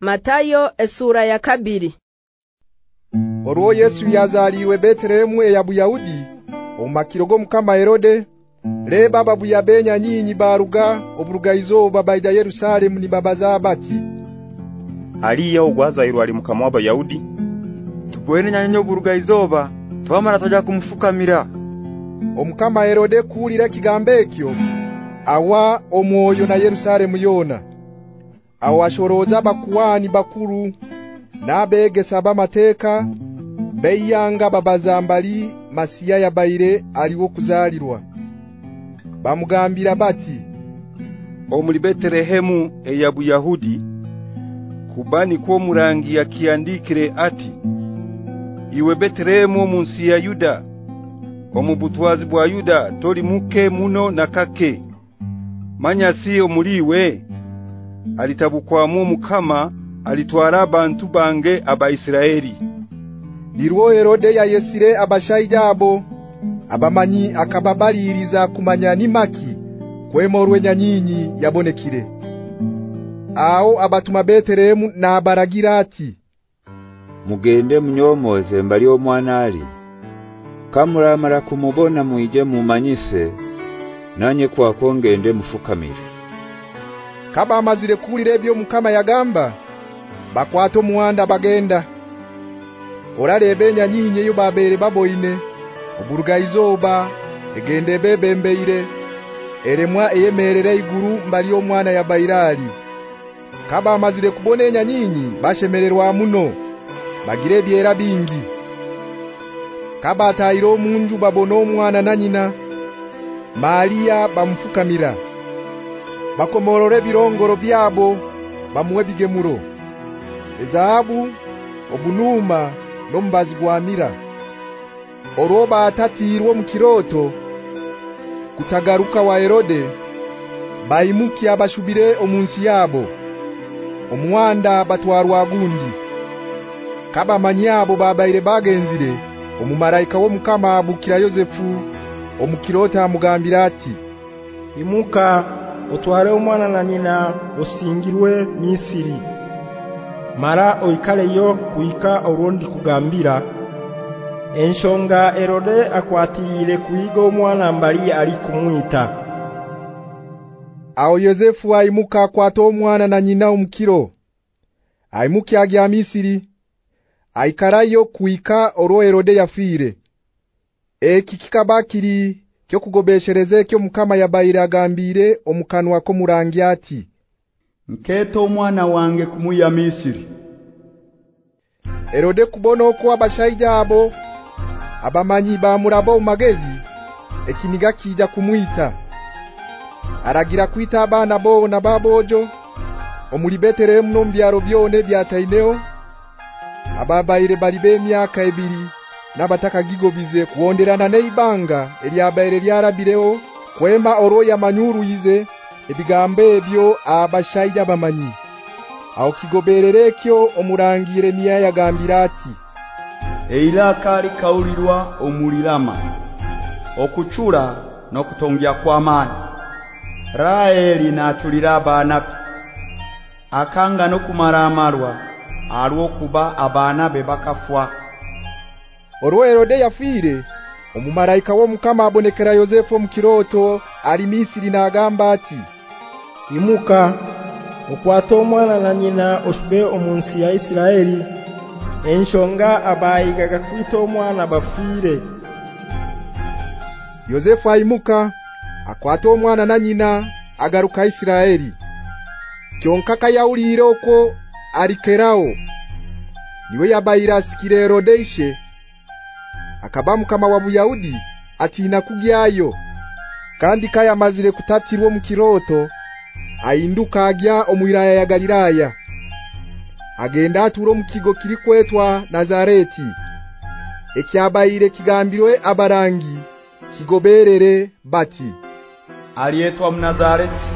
Matayo esura ya kabiri. Orwo Yesu yazaliwe Betlehemu ya Buyahudi omakirogo mukama Herode. Le baba buyabenya nyinyi baruga oburugayizo baba ida Yerusalemu ni baba zabati Aliya ogwazairwa ali mukama wa Bayahudi Tubwene nyanyo burugayizoba twamara toja kumfukamira Omukama Herode kulira kigambekyo awa omwoyo na Yerusalemu yona awashoroza bakuwani bakuru nabegesa bamateka beyanga babazambali masiya ya baire aliwo kuzalirwa. Bamugambira bati omuli Betelehemu eya Buyahudi kubani kwa murangi ya kiandikire ati iwe Betlehemu munsi ya Yuda omubutwazi bwa Yuda toli muke muno nakake manya si omuliwe alitabukwamu mukama alitwara abantu bange abaisiraeli Nirwo Herode ya yesire abashayijabo abamanyi akababaliriza kumanya nimaki kwemorwe nyanyinyi yabonekire. Aho abatuma Betelehemu na baragira ati Mugende mnyomoze mbali omwana ali. Kamura mara kumubona muije mumanyise nanye kwa kongende mfukamire Kaba amazire kulire byo mukama yagamba bakwato muwanda bagenda. Oralebenya nyinyi yo babere baboine oburugayizoba egende bebembeire eremwa eyemerere iguru mbali omwana ya Bairali Kaba amazire kubonenya nyinyi bashemererwa muno bagire byera bingi. Kaba atayiro munju babono omwana na nyina Maria bamfukamira bakomorore birongoro byabo bamuwe bigemuro. Ezahabu obunuma nombazi gwamira oroba atatirwo mukiroto kutagaruka wa Herode baimuki abashubire omunsi yabo omwanda batwarwa gundi kaba manyabo babaire bagenzire omumaraika wo mukama abukira Yosefu omukirota amugambira ati imuka utware umwana na nyina usingirwe Misiri. Mara oikale yo kuika orundi kugambira. Enshonga Herode akwatire kuiga omwana mbali ali kumwita. Aho Yosefu aimuka kwato omwana na nyina umkiro aimuki agya Misiri. Aikarayo kuika oro Herode yafire eki kikabakiri kyo kugobeshereze kyo mukama yabaire agambire omukanwa ko murangi ati Nketo omwana wange kumuya Misiri Erode kubona okwa abashaija abo abamanyi ba murabo magezi ekiniga kija kumwita. Aragira kwita abana bo na babojo omuli Betelehemu no byaro byone byataineo ababaire bali be myaka ebiri nabataka gigobize kuonderana neibanga elyabaire lyarabireo kwema oroya manyuru yize ebigambe ebyo abashayija bamanyi aho kigobererekyo omurangire niya yagambira ati Eira kali kaulirwa omulirama okuchura nokutongya kwa amani Raeli natulira abana akanga no kumara amarwa alwo kuba abana be bakafwa Orwo Herode yafire. Omumalaika wo mukama abonekera Yosefu mukiroto ali Misiri na agamba ati imuka okwata omwana na nyina oshube omunsi ya Isiraeli. Enshonga abayigaga kwita omwana bafire Yosefu aimuka akwata omwana na nyina agaruka Isiraeli. Kyonka kayawulire oko alikerao niwe yabaira sikire Herodeshe akabamu kama wa Buyahudi atina kugyayo kandi kaya mazire kutatirwo mu kiroto ainduka agya omwiraya ya Galilaya. Agenda aturo mu kigo kiri kwetwa Nazareti. Ekyabaire kigambirwe abarangi kigoberere bati aliyetwa Mnazareti